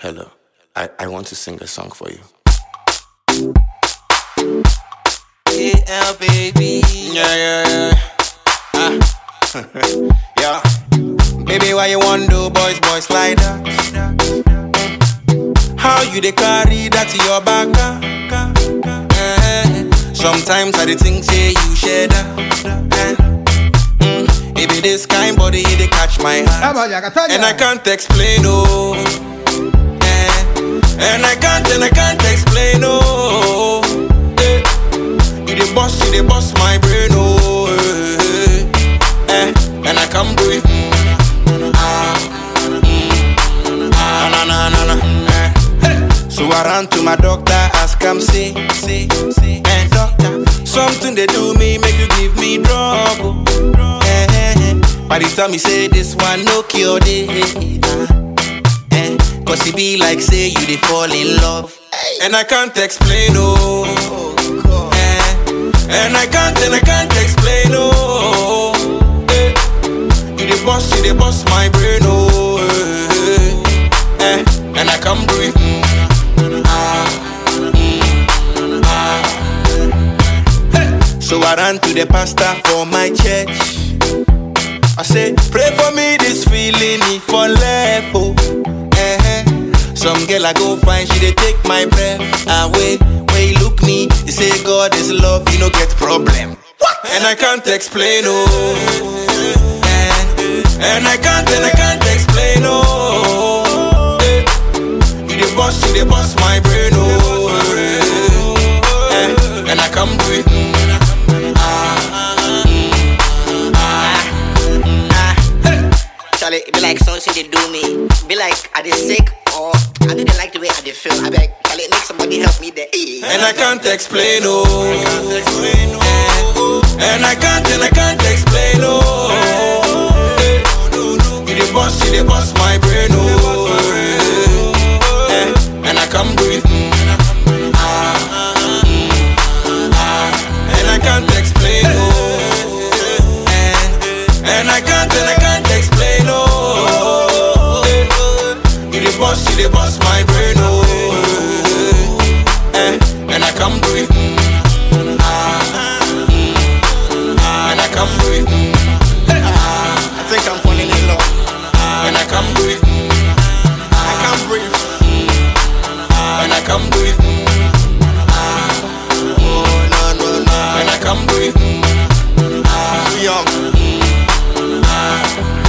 hello. I, I want to sing a song for you. Yeah, baby. Yeah, yeah, yeah. Ah. yeah. Baby, why you want do boys, boys like that? How you dey carry that to your back? Eh, Sometimes I dey think say you share that. Eh, mm, It this kind body, it dey catch my heart. And I can't explain, oh. And I can't, and I can't explain, oh. You dey bust, you dey bust my brain, oh. eh, And I it. mm, ah, na, na, na, na, eh. So I ran to my doctor, ask him, say, say, say, eh, doctor, something they do me, make you give me drug. oh. Eh, eh, eh. By the time he say this one, no cure, day. Cause it be like say you dey fall in love. And I can't explain oh. Eh, And I can't and I can't explain oh. Eh, You dey bust, you dey bust my brain oh. Eh, eh, And I do it mm, ah, ah. Hey. So I ran to the pastor for my church. I say, pray for me, this feeling it for left. Girl I go find, she dey take my breath away. When you look me, you say God is love, you no get problem. What? And I can't explain, oh. And I can't, and I can't explain, oh. You dey bust, you dey bust my brain, oh. Eh, And I come do it. mm, ah, mm, ah, hey. Charlie, it be like something they do me. Be like, are they sick I didn't like the way I they feel. I beg, Charlie, make somebody help me there. And I can't explain, oh. Eh, And I can't, and I can't and I come do it. Mm, ah, mm, ah, I come do it. Mm, ah, I think I'm falling in love. And I ah, I can't breathe. And I oh no no no. And I too young. Ah.